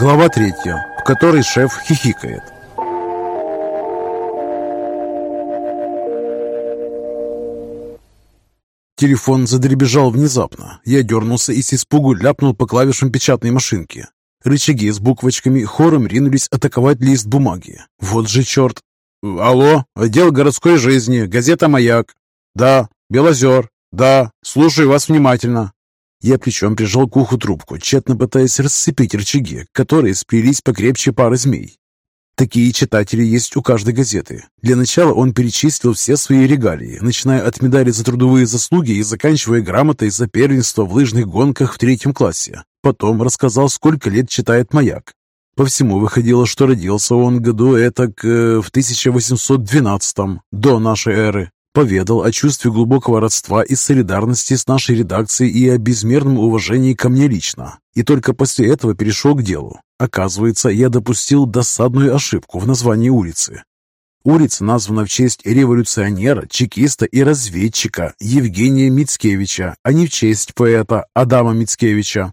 Глава третья, в которой шеф хихикает. Телефон задребежал внезапно. Я дернулся и с испугу ляпнул по клавишам печатной машинки. Рычаги с буквочками хором ринулись атаковать лист бумаги. Вот же черт! «Алло, отдел городской жизни, газета «Маяк». «Да, Белозер. Да, слушаю вас внимательно». Я плечом прижал к уху трубку, тщетно пытаясь расцепить рычаги, которые сплелись покрепче пары змей. Такие читатели есть у каждой газеты. Для начала он перечислил все свои регалии, начиная от медали за трудовые заслуги и заканчивая грамотой за первенство в лыжных гонках в третьем классе. Потом рассказал, сколько лет читает «Маяк». По всему выходило, что родился он году этак э, в 1812 до нашей эры. Поведал о чувстве глубокого родства и солидарности с нашей редакцией и о безмерном уважении ко мне лично. И только после этого перешел к делу. Оказывается, я допустил досадную ошибку в названии улицы. Улица названа в честь революционера, чекиста и разведчика Евгения Мицкевича, а не в честь поэта Адама Мицкевича.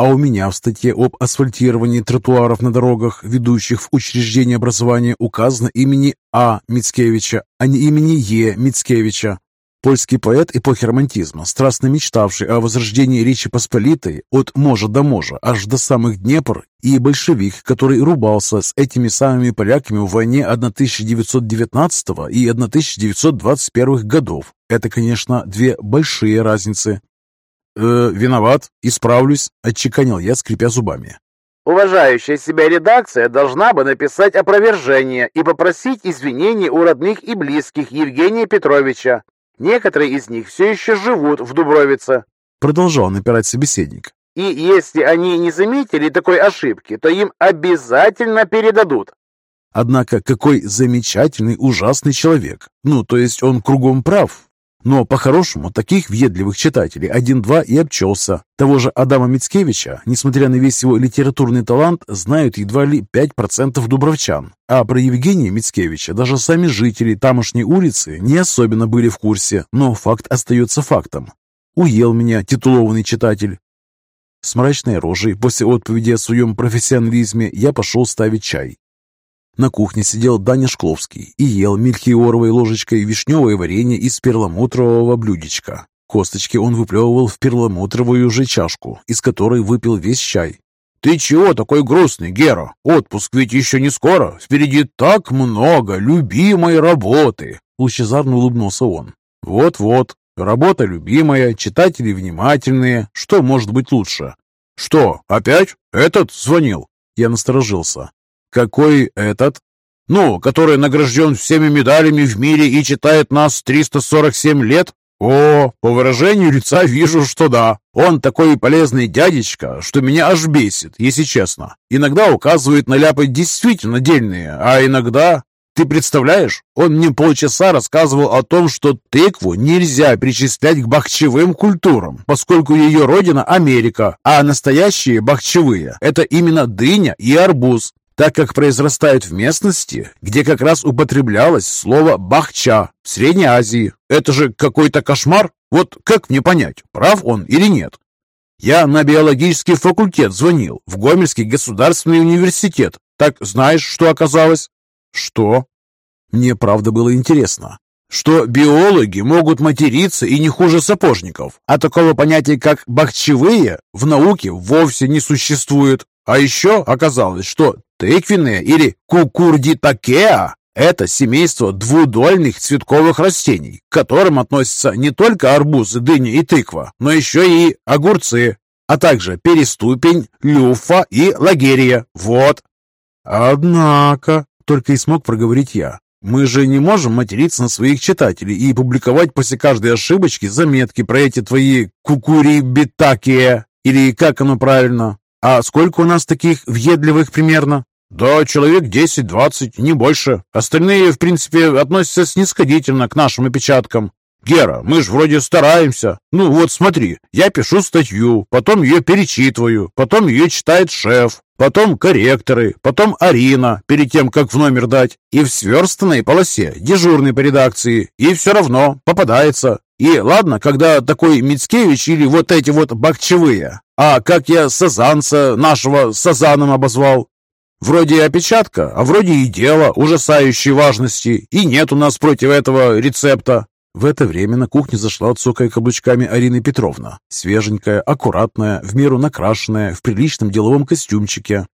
А у меня в статье об асфальтировании тротуаров на дорогах, ведущих в учреждение образования, указано имени А. Мицкевича, а не имени Е. Мицкевича. Польский поэт эпохи романтизма, страстно мечтавший о возрождении Речи Посполитой от можа до можа, аж до самых Днепр, и большевик, который рубался с этими самыми поляками в войне 1919 и 1921 годов. Это, конечно, две большие разницы. «Э, «Виноват, исправлюсь», — отчеканил я, скрипя зубами. Уважающая себя редакция должна бы написать опровержение и попросить извинений у родных и близких Евгения Петровича. Некоторые из них все еще живут в Дубровице. Продолжал напирать собеседник. И если они не заметили такой ошибки, то им обязательно передадут. Однако какой замечательный, ужасный человек. Ну, то есть он кругом прав, но, по-хорошему, таких въедливых читателей один-два и обчелся. Того же Адама Мицкевича, несмотря на весь его литературный талант, знают едва ли 5% дубровчан. А про Евгения Мицкевича даже сами жители тамошней улицы не особенно были в курсе, но факт остается фактом. Уел меня титулованный читатель. С мрачной рожей после отповеди о своем профессионализме я пошел ставить чай. На кухне сидел Даня Шкловский и ел мельхиоровой ложечкой вишневое варенье из перламутрового блюдечка. Косточки он выплевывал в перламутровую же чашку, из которой выпил весь чай. «Ты чего такой грустный, Гера? Отпуск ведь еще не скоро. Впереди так много любимой работы!» Лучезарно улыбнулся он. «Вот-вот. Работа любимая, читатели внимательные. Что может быть лучше?» «Что, опять? Этот звонил?» Я насторожился. «Какой этот?» «Ну, который награжден всеми медалями в мире и читает нас 347 лет?» «О, по выражению лица вижу, что да. Он такой полезный дядечка, что меня аж бесит, если честно. Иногда указывает на ляпы действительно дельные, а иногда ты представляешь, он мне полчаса рассказывал о том, что тыкву нельзя причислять к бахчевым культурам, поскольку ее родина Америка, а настоящие бахчевые – это именно дыня и арбуз так как произрастают в местности, где как раз употреблялось слово «бахча» в Средней Азии. Это же какой-то кошмар. Вот как мне понять, прав он или нет? Я на биологический факультет звонил, в Гомельский государственный университет. Так знаешь, что оказалось? Что? Мне правда было интересно. Что биологи могут материться и не хуже сапожников, а такого понятия, как «бахчевые» в науке вовсе не существует. А еще оказалось, что Тыквенные или кукурдитакеа – это семейство двудольных цветковых растений, к которым относятся не только арбузы, дыни и тыква, но еще и огурцы, а также переступень, люфа и лагерия. Вот. Однако, только и смог проговорить я, мы же не можем материться на своих читателей и публиковать после каждой ошибочки заметки про эти твои кукурибитакия, или как оно правильно. А сколько у нас таких въедливых примерно? «Да, человек 10-20, не больше. Остальные, в принципе, относятся снисходительно к нашим опечаткам. Гера, мы же вроде стараемся. Ну вот смотри, я пишу статью, потом ее перечитываю, потом ее читает шеф, потом корректоры, потом Арина, перед тем, как в номер дать, и в сверстанной полосе, дежурный по редакции, и все равно попадается. И ладно, когда такой Мицкевич или вот эти вот бакчевые. А как я Сазанца нашего Сазаном обозвал? Вроде и опечатка, а вроде и дело ужасающей важности. И нет у нас против этого рецепта. В это время на кухню зашла, цокая каблучками, Арина Петровна. Свеженькая, аккуратная, в меру накрашенная, в приличном деловом костюмчике.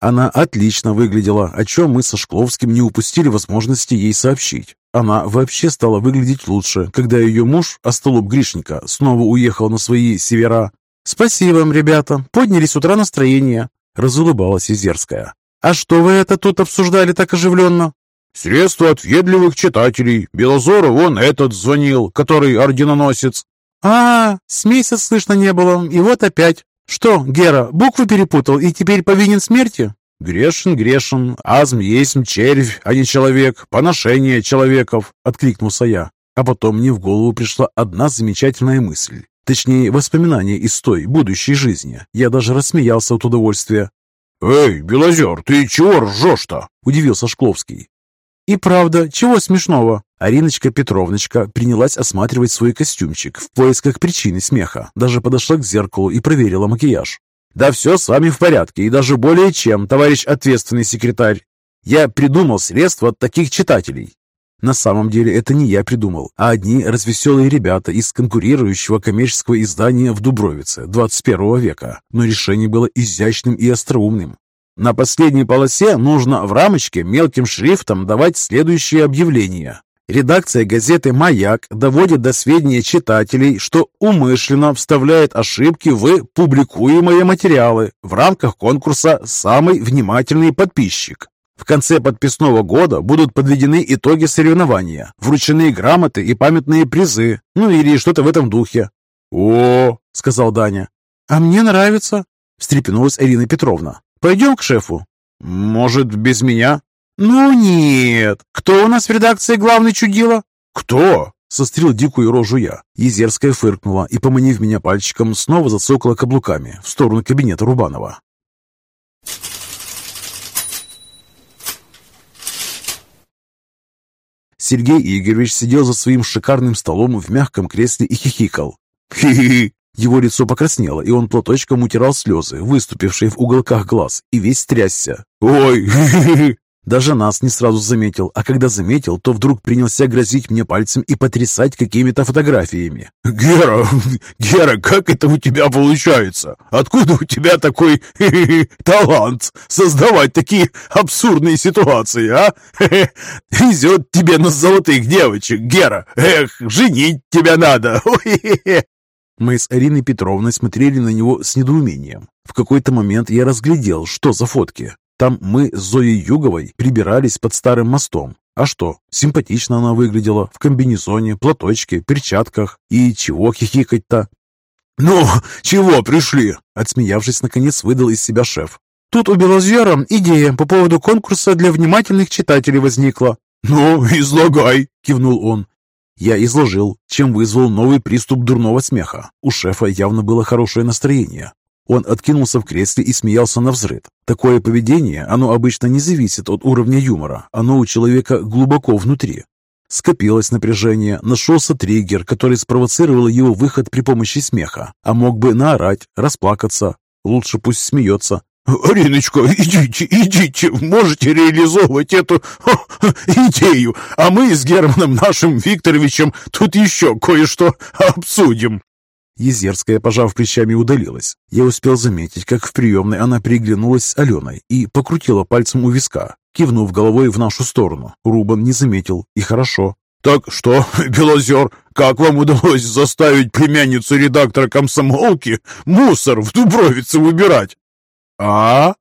Она отлично выглядела, о чем мы со Шкловским не упустили возможности ей сообщить. Она вообще стала выглядеть лучше, когда ее муж, остолоп Гришника, снова уехал на свои севера. «Спасибо вам, ребята, подняли с утра настроение», — разулыбалась Изерская. «А что вы это тут обсуждали так оживленно?» Средство от въедливых читателей. Белозору вон этот звонил, который орденоносец. А, с месяц слышно не было, и вот опять. Что, Гера, буквы перепутал и теперь повинен смерти? «Грешен, грешен, азм есть червь, а не человек, поношение человеков», — откликнулся я. А потом мне в голову пришла одна замечательная мысль. Точнее, воспоминание из той будущей жизни. Я даже рассмеялся от удовольствия. «Эй, Белозер, ты чего ржешь-то?» – удивился Шкловский. «И правда, чего смешного?» Ариночка Петровночка принялась осматривать свой костюмчик в поисках причины смеха. Даже подошла к зеркалу и проверила макияж. «Да все с вами в порядке, и даже более чем, товарищ ответственный секретарь. Я придумал средства от таких читателей. На самом деле это не я придумал, а одни развеселые ребята из конкурирующего коммерческого издания в Дубровице 21 века. Но решение было изящным и остроумным. На последней полосе нужно в рамочке мелким шрифтом давать следующее объявление. Редакция газеты «Маяк» доводит до сведения читателей, что умышленно вставляет ошибки в публикуемые материалы в рамках конкурса «Самый внимательный подписчик». В конце подписного года будут подведены итоги соревнования, вручены грамоты и памятные призы, ну или что-то в этом духе. «О!» — сказал Даня. «А мне нравится!» — встрепенулась Ирина Петровна. Пойдем к шефу?» «Может, без меня?» «Ну нет. Кто у нас в редакции главный чудило?» «Кто?» — сострил дикую рожу я. Езерская фыркнула и, поманив меня пальчиком, снова зацокала каблуками в сторону кабинета Рубанова. Сергей Игоревич сидел за своим шикарным столом в мягком кресле и хихикал. «Хи-хи! Его лицо покраснело, и он платочком утирал слезы, выступившие в уголках глаз, и весь трясся. «Ой!» Даже нас не сразу заметил, а когда заметил, то вдруг принялся грозить мне пальцем и потрясать какими-то фотографиями. «Гера, Гера, как это у тебя получается? Откуда у тебя такой талант создавать такие абсурдные ситуации, а? Везет тебе на золотых девочек, Гера! Эх, женить тебя надо! Мы с Ариной Петровной смотрели на него с недоумением. В какой-то момент я разглядел, что за фотки. Там мы с Зоей Юговой прибирались под старым мостом. А что, симпатично она выглядела, в комбинезоне, платочке, перчатках. И чего хихикать-то? «Ну, чего пришли?» Отсмеявшись, наконец выдал из себя шеф. «Тут у Белозера идея по поводу конкурса для внимательных читателей возникла». «Ну, излагай!» — кивнул он. Я изложил, чем вызвал новый приступ дурного смеха. У шефа явно было хорошее настроение. Он откинулся в кресле и смеялся на взрыв. Такое поведение, оно обычно не зависит от уровня юмора. Оно у человека глубоко внутри. Скопилось напряжение, нашелся триггер, который спровоцировал его выход при помощи смеха. А мог бы наорать, расплакаться. Лучше пусть смеется. «Ариночка, идите, идите, можете реализовывать эту идею, а мы с Германом нашим Викторовичем тут еще кое-что обсудим». Езерская, пожав плечами, удалилась. Я успел заметить, как в приемной она приглянулась с Аленой и покрутила пальцем у виска, кивнув головой в нашу сторону. Рубан не заметил, и хорошо. «Так что, Белозер, как вам удалось заставить племянницу редактора комсомолки мусор в Дубровице выбирать?» «А?»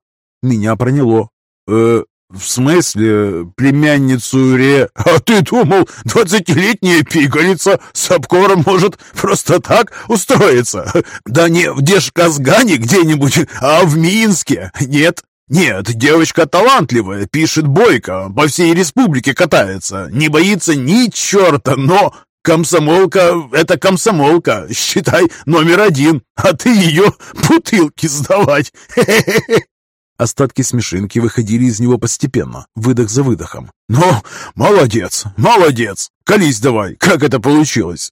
Меня проняло. «Э, в смысле, племянницу Ре? А ты думал, двадцатилетняя пигалица с обкором может просто так устроиться? Да не в Дешказгане где-нибудь, а в Минске. Нет, нет, девочка талантливая, пишет бойко, по всей республике катается, не боится ни черта, но Комсомолка — это комсомолка, считай, номер один, а ты ее бутылки сдавать. Остатки смешинки выходили из него постепенно, выдох за выдохом. «Ну, молодец, молодец! Колись давай, как это получилось?»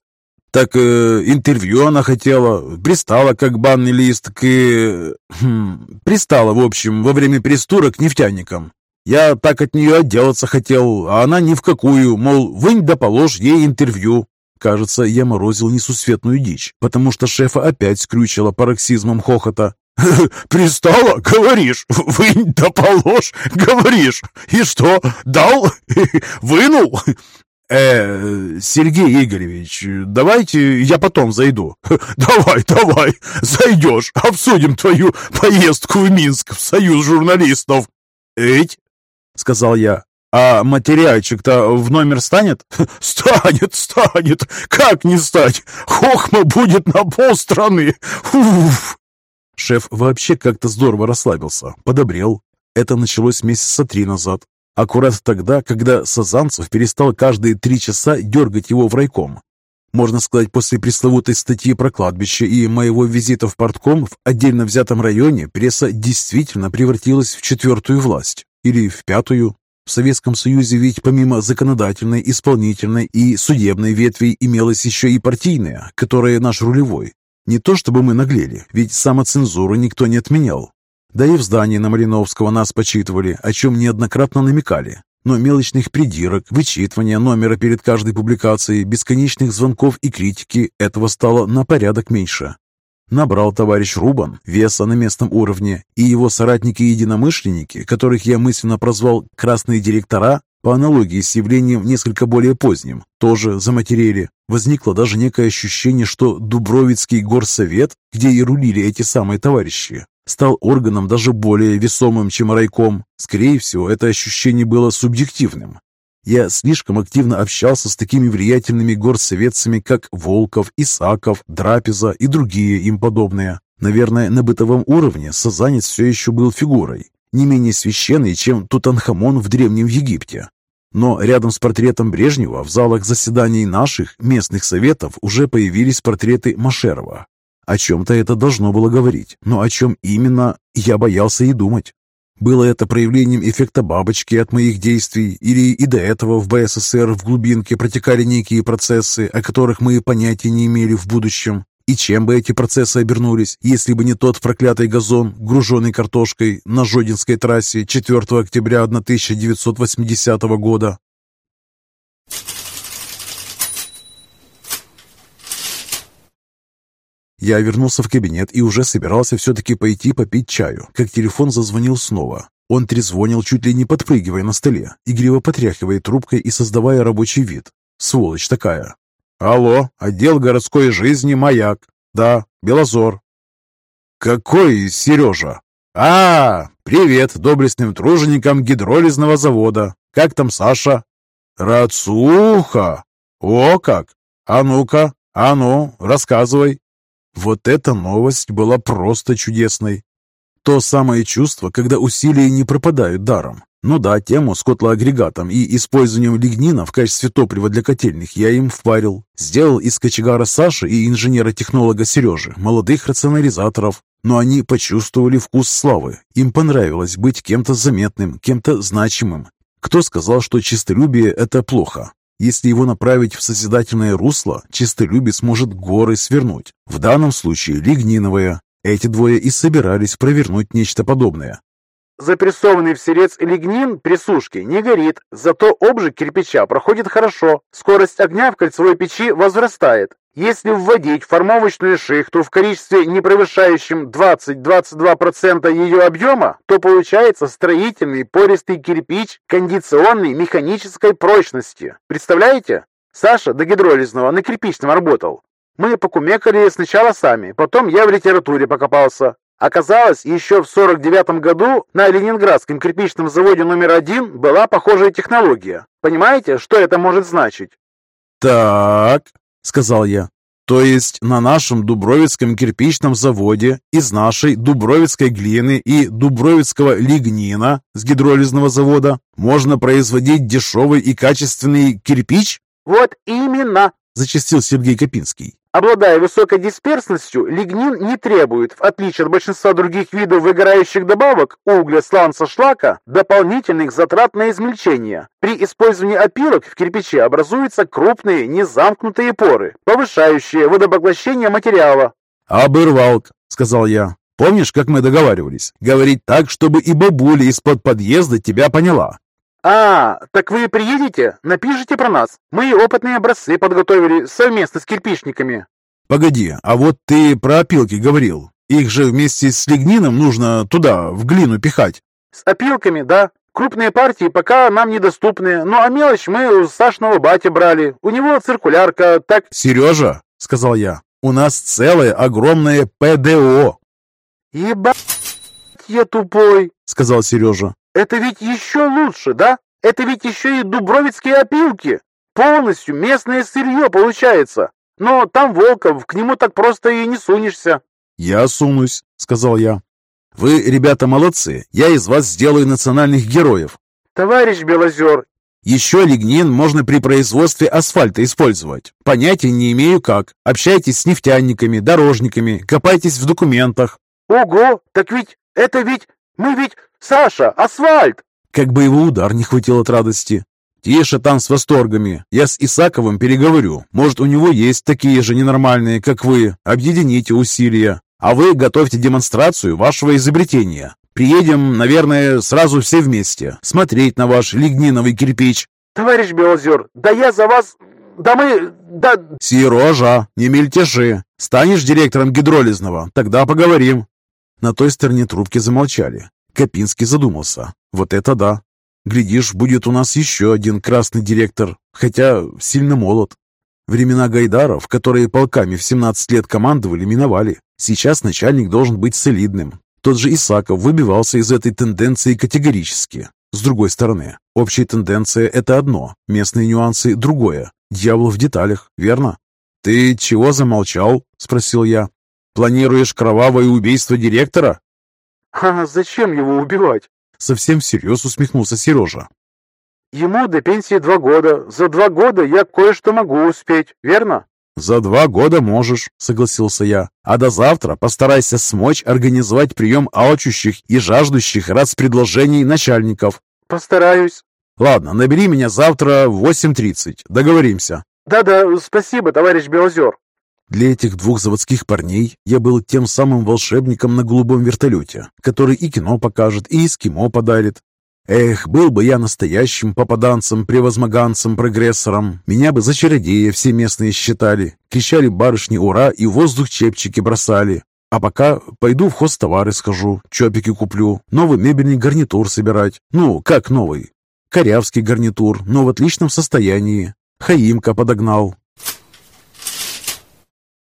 Так э, интервью она хотела, пристала как банный лист к... Э, хм, пристала, в общем, во время престура к нефтяникам. Я так от нее отделаться хотел, а она ни в какую, мол, вынь да положь ей интервью. Кажется, я морозил несусветную дичь, потому что шефа опять скрючило пароксизмом хохота. «Пристала, говоришь? Вынь да положь, говоришь? И что, дал? Вынул?» «Э, Сергей Игоревич, давайте я потом зайду». «Давай, давай, зайдешь, обсудим твою поездку в Минск в союз журналистов». «Эть, — сказал я. «А материальчик-то в номер станет?» «Станет, станет! Как не стать? Хохма будет на полстраны! Уф!» Шеф вообще как-то здорово расслабился, подобрел. Это началось месяца три назад. Аккурат тогда, когда Сазанцев перестал каждые три часа дергать его в райком. Можно сказать, после пресловутой статьи про кладбище и моего визита в портком в отдельно взятом районе пресса действительно превратилась в четвертую власть. Или в пятую? В Советском Союзе ведь помимо законодательной, исполнительной и судебной ветви имелась еще и партийная, которая наш рулевой. Не то чтобы мы наглели, ведь самоцензуру никто не отменял. Да и в здании на Мариновского нас почитывали, о чем неоднократно намекали. Но мелочных придирок, вычитывания номера перед каждой публикацией, бесконечных звонков и критики этого стало на порядок меньше. Набрал товарищ Рубан веса на местном уровне, и его соратники-единомышленники, которых я мысленно прозвал «красные директора», по аналогии с явлением несколько более поздним, тоже заматерели. Возникло даже некое ощущение, что Дубровицкий горсовет, где и рулили эти самые товарищи, стал органом даже более весомым, чем райком. Скорее всего, это ощущение было субъективным. Я слишком активно общался с такими влиятельными горсоветцами, как Волков, Исаков, Драпеза и другие им подобные. Наверное, на бытовом уровне Сазанец все еще был фигурой, не менее священной, чем Тутанхамон в Древнем Египте. Но рядом с портретом Брежнева в залах заседаний наших местных советов уже появились портреты Машерова. О чем-то это должно было говорить, но о чем именно, я боялся и думать. Было это проявлением эффекта бабочки от моих действий, или и до этого в БССР в глубинке протекали некие процессы, о которых мы понятия не имели в будущем? И чем бы эти процессы обернулись, если бы не тот проклятый газон, груженный картошкой на Жодинской трассе 4 октября 1980 года? Я вернулся в кабинет и уже собирался все-таки пойти попить чаю, как телефон зазвонил снова. Он трезвонил, чуть ли не подпрыгивая на столе, игриво потряхивая трубкой и создавая рабочий вид. Сволочь такая. «Алло, отдел городской жизни «Маяк». Да, Белозор». «Какой Сережа?» «А, привет доблестным труженикам гидролизного завода. Как там Саша?» «Рацуха! О как! А ну-ка, а ну, рассказывай!» Вот эта новость была просто чудесной. То самое чувство, когда усилия не пропадают даром. Ну да, тему с котлоагрегатом и использованием лигнина в качестве топлива для котельных я им впарил. Сделал из кочегара Саши и инженера-технолога Сережи молодых рационализаторов. Но они почувствовали вкус славы. Им понравилось быть кем-то заметным, кем-то значимым. Кто сказал, что чистолюбие – это плохо? Если его направить в созидательное русло, чистолюбие сможет горы свернуть. В данном случае лигниновое. Эти двое и собирались провернуть нечто подобное. Запрессованный в сырец лигнин при сушке не горит, зато обжиг кирпича проходит хорошо. Скорость огня в кольцевой печи возрастает. Если вводить формовочную шихту в количестве не превышающем 20-22% ее объема, то получается строительный пористый кирпич кондиционной механической прочности. Представляете? Саша до гидролизного на кирпичном работал. Мы покумекали сначала сами, потом я в литературе покопался. Оказалось, еще в 49 году на Ленинградском кирпичном заводе номер один была похожая технология. Понимаете, что это может значить? «Так», сказал я. То есть на нашем Дубровицком кирпичном заводе из нашей Дубровицкой глины и Дубровицкого лигнина с гидролизного завода можно производить дешевый и качественный кирпич? Вот именно, зачастил Сергей Копинский. Обладая высокой дисперсностью, лигнин не требует, в отличие от большинства других видов выгорающих добавок, угля, сланца, шлака, дополнительных затрат на измельчение. При использовании опилок в кирпиче образуются крупные незамкнутые поры, повышающие водопоглощение материала. «Обырвалк», — сказал я. «Помнишь, как мы договаривались? Говорить так, чтобы и бабуля из-под подъезда тебя поняла». «А, так вы приедете? Напишите про нас. Мы опытные образцы подготовили совместно с кирпичниками». «Погоди, а вот ты про опилки говорил. Их же вместе с лигнином нужно туда, в глину пихать». «С опилками, да. Крупные партии пока нам недоступны. Ну а мелочь мы у Сашного батя брали. У него циркулярка, так...» «Сережа», — сказал я, — «у нас целое огромное ПДО». «Ебать, я тупой», — сказал Сережа. Это ведь еще лучше, да? Это ведь еще и дубровицкие опилки. Полностью местное сырье получается. Но там Волков, к нему так просто и не сунешься. «Я сунусь», — сказал я. «Вы, ребята, молодцы. Я из вас сделаю национальных героев». «Товарищ Белозер». «Еще лигнин можно при производстве асфальта использовать. Понятия не имею как. Общайтесь с нефтяниками, дорожниками, копайтесь в документах». «Ого, так ведь это ведь мы ведь «Саша, асфальт!» Как бы его удар не хватил от радости. «Тише там с восторгами. Я с Исаковым переговорю. Может, у него есть такие же ненормальные, как вы. Объедините усилия. А вы готовьте демонстрацию вашего изобретения. Приедем, наверное, сразу все вместе. Смотреть на ваш лигниновый кирпич». «Товарищ Белозер, да я за вас... Да мы... Да...» «Сережа, не мельтеши. Станешь директором гидролизного, тогда поговорим». На той стороне трубки замолчали. Копинский задумался. Вот это да. Глядишь, будет у нас еще один красный директор, хотя сильно молод. Времена Гайдаров, которые полками в 17 лет командовали, миновали. Сейчас начальник должен быть солидным. Тот же Исаков выбивался из этой тенденции категорически. С другой стороны, общая тенденция – это одно, местные нюансы – другое. Дьявол в деталях, верно? «Ты чего замолчал?» – спросил я. «Планируешь кровавое убийство директора?» «А зачем его убивать?» Совсем всерьез усмехнулся Сережа. «Ему до пенсии два года. За два года я кое-что могу успеть, верно?» «За два года можешь», — согласился я. «А до завтра постарайся смочь организовать прием алчущих и жаждущих раз предложений начальников». «Постараюсь». «Ладно, набери меня завтра в 8.30. Договоримся». «Да-да, спасибо, товарищ Белозер». Для этих двух заводских парней я был тем самым волшебником на голубом вертолете, который и кино покажет, и эскимо подарит. Эх, был бы я настоящим попаданцем, превозмоганцем, прогрессором. Меня бы за чародея все местные считали. Кричали барышни «Ура!» и воздух чепчики бросали. А пока пойду в хозтовары схожу, чопики куплю, новый мебельный гарнитур собирать. Ну, как новый? Корявский гарнитур, но в отличном состоянии. Хаимка подогнал.